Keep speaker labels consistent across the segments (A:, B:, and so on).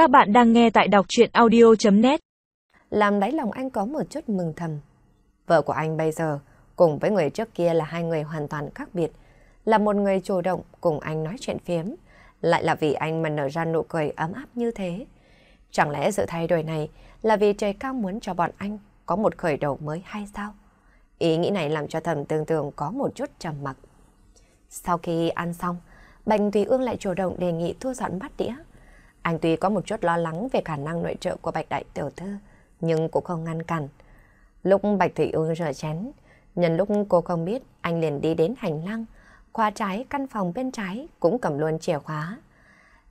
A: Các bạn đang nghe tại đọc chuyện audio.net
B: Làm đáy lòng anh có một chút mừng thầm. Vợ của anh bây giờ cùng với người trước kia là hai người hoàn toàn khác biệt. Là một người chủ động cùng anh nói chuyện phiếm. Lại là vì anh mà nở ra nụ cười ấm áp như thế. Chẳng lẽ sự thay đổi này là vì trời cao muốn cho bọn anh có một khởi đầu mới hay sao? Ý nghĩ này làm cho thầm tương tương có một chút trầm mặc. Sau khi ăn xong, Bành Tùy Ương lại chủ động đề nghị thu dọn bát đĩa. Anh tuy có một chút lo lắng về khả năng nội trợ của Bạch Đại Tiểu Thư, nhưng cũng không ngăn cản. Lúc Bạch Thủy Ương rửa chén, nhân lúc cô không biết, anh liền đi đến hành lang, khóa trái căn phòng bên trái cũng cầm luôn chìa khóa.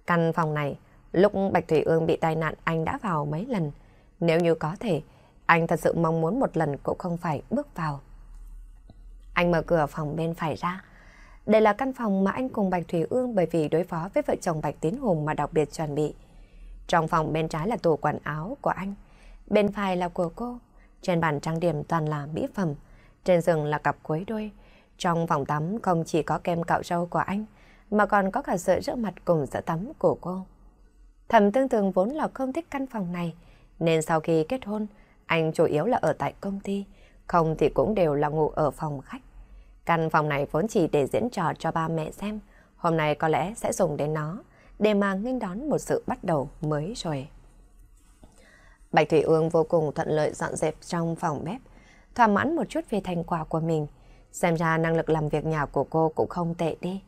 B: Căn phòng này, lúc Bạch Thủy Ương bị tai nạn anh đã vào mấy lần. Nếu như có thể, anh thật sự mong muốn một lần cũng không phải bước vào. Anh mở cửa phòng bên phải ra. Đây là căn phòng mà anh cùng Bạch Thủy Ương bởi vì đối phó với vợ chồng Bạch Tiến Hùng mà đặc biệt chuẩn bị. Trong phòng bên trái là tủ quần áo của anh, bên phải là của cô. Trên bàn trang điểm toàn là mỹ phẩm, trên giường là cặp cuối đôi. Trong phòng tắm không chỉ có kem cạo râu của anh, mà còn có cả sợi rửa mặt cùng sữa tắm của cô. Thẩm tương tường vốn là không thích căn phòng này, nên sau khi kết hôn, anh chủ yếu là ở tại công ty, không thì cũng đều là ngủ ở phòng khách. Căn phòng này vốn chỉ để diễn trò cho ba mẹ xem, hôm nay có lẽ sẽ dùng đến nó để mà nghênh đón một sự bắt đầu mới rồi. Bạch Thủy Ương vô cùng thuận lợi dọn dẹp trong phòng bếp, thỏa mãn một chút về thành quả của mình. Xem ra năng lực làm việc nhà của cô cũng không tệ đi.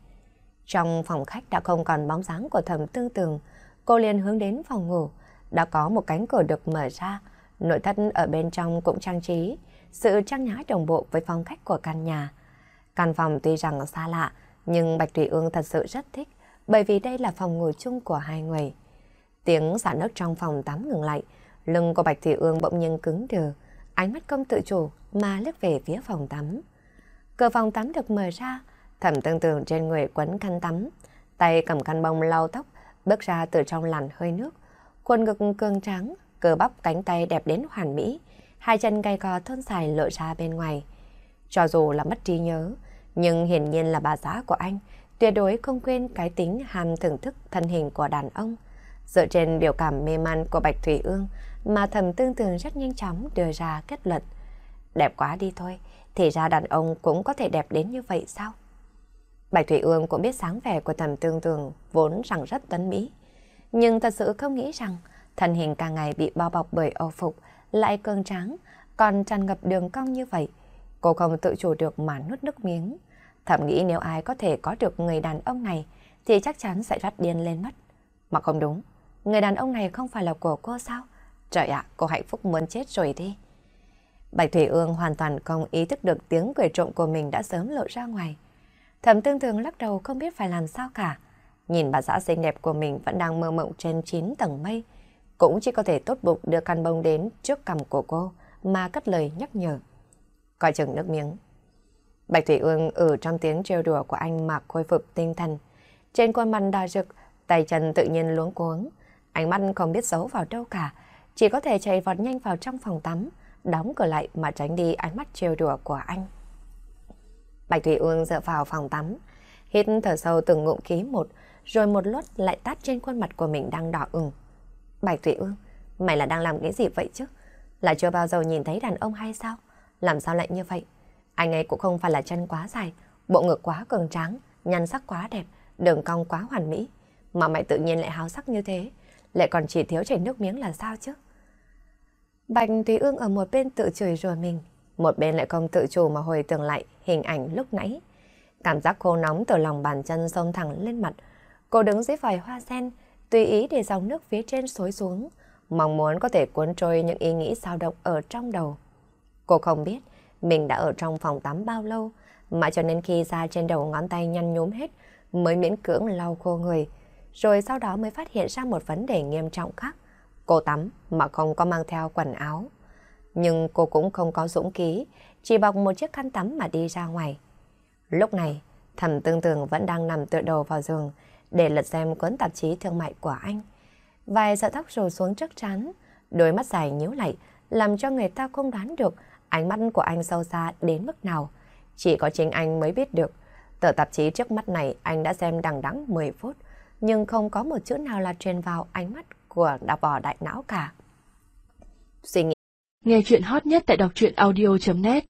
B: Trong phòng khách đã không còn bóng dáng của thầm tương tường, cô liền hướng đến phòng ngủ. Đã có một cánh cửa được mở ra, nội thất ở bên trong cũng trang trí, sự trang nhã đồng bộ với phong cách của căn nhà. Căn phòng tuy rằng xa lạ, nhưng Bạch Thủy Ương thật sự rất thích, bởi vì đây là phòng ngủ chung của hai người. Tiếng xả nước trong phòng tắm ngừng lại, lưng của Bạch Thủy Ương bỗng nhiên cứng đờ, ánh mắt không tự chủ mà lướt về phía phòng tắm. Cửa phòng tắm được mở ra, thẩm tương tường trên người quấn khăn tắm, tay cầm khăn bông lau tóc, bước ra từ trong làn hơi nước. Quần ngực cường trắng, cơ bắp cánh tay đẹp đến hoàn mỹ, hai chân gầy gò thon dài lộ ra bên ngoài. Cho dù là mất trí nhớ, nhưng hiển nhiên là bà giá của anh tuyệt đối không quên cái tính ham thưởng thức thân hình của đàn ông. Dựa trên biểu cảm mê man của Bạch Thủy Ương mà thầm tương tường rất nhanh chóng đưa ra kết luận. Đẹp quá đi thôi, thì ra đàn ông cũng có thể đẹp đến như vậy sao? Bạch Thủy Ương cũng biết sáng vẻ của thầm tương tường vốn rằng rất tấn mỹ. Nhưng thật sự không nghĩ rằng thân hình càng ngày bị bao bọc bởi âu phục lại cường tráng, còn tràn ngập đường cong như vậy. Cô không tự chủ được mà nuốt nước miếng. Thầm nghĩ nếu ai có thể có được người đàn ông này thì chắc chắn sẽ rắt điên lên mất. Mà không đúng, người đàn ông này không phải là của cô sao? Trời ạ, cô hạnh phúc muốn chết rồi đi. Bạch Thủy Ương hoàn toàn không ý thức được tiếng cười trộm của mình đã sớm lộ ra ngoài. Thẩm tương thường lắc đầu không biết phải làm sao cả. Nhìn bà xã xinh đẹp của mình vẫn đang mơ mộng trên 9 tầng mây. Cũng chỉ có thể tốt bụng đưa căn bông đến trước cằm của cô mà cất lời nhắc nhở. Coi chừng nước miếng. Bạch Thủy Ương ở trong tiếng trêu đùa của anh mà khôi phục tinh thần. Trên khuôn mặt đỏ rực, tay chân tự nhiên luống cuống. Ánh mắt không biết giấu vào đâu cả. Chỉ có thể chạy vọt nhanh vào trong phòng tắm, đóng cửa lại mà tránh đi ánh mắt trêu đùa của anh. Bạch Thủy Ương dựa vào phòng tắm, hít thở sâu từng ngụm khí một, rồi một lốt lại tát trên khuôn mặt của mình đang đỏ ửng. Bạch Thủy Ương, mày là đang làm cái gì vậy chứ? Là chưa bao giờ nhìn thấy đàn ông hay sao? Làm sao lại như vậy? Anh ấy cũng không phải là chân quá dài, bộ ngực quá cường tráng, nhan sắc quá đẹp, đường cong quá hoàn mỹ. Mà mày tự nhiên lại háo sắc như thế, lại còn chỉ thiếu chảy nước miếng là sao chứ? Bạch Thúy Ương ở một bên tự chửi rủa mình, một bên lại không tự chủ mà hồi tưởng lại hình ảnh lúc nãy. Cảm giác khô nóng từ lòng bàn chân xông thẳng lên mặt. Cô đứng dưới vòi hoa sen, tùy ý để dòng nước phía trên xối xuống, mong muốn có thể cuốn trôi những ý nghĩ sao động ở trong đầu. Cô không biết mình đã ở trong phòng tắm bao lâu, mà cho nên khi ra trên đầu ngón tay nhăn nhúm hết, mới miễn cưỡng lau khô người, rồi sau đó mới phát hiện ra một vấn đề nghiêm trọng khác. Cô tắm mà không có mang theo quần áo. Nhưng cô cũng không có dũng khí, chỉ bọc một chiếc khăn tắm mà đi ra ngoài. Lúc này, thầm tương tường vẫn đang nằm tựa đầu vào giường để lật xem cuốn tạp chí thương mại của anh. Vài sợi tóc rủ xuống trước trán, đôi mắt dài nhíu lại, làm cho người ta không đoán được ánh mắt của anh sâu xa đến mức nào. Chỉ có chính anh mới biết được. Tờ tạp chí trước mắt này anh đã xem đằng đẵng 10 phút, nhưng không có một chữ nào là truyền vào ánh mắt của đã bò đại não cả. Suy nghĩ
C: Nghe chuyện hot nhất tại đọc truyện audio.net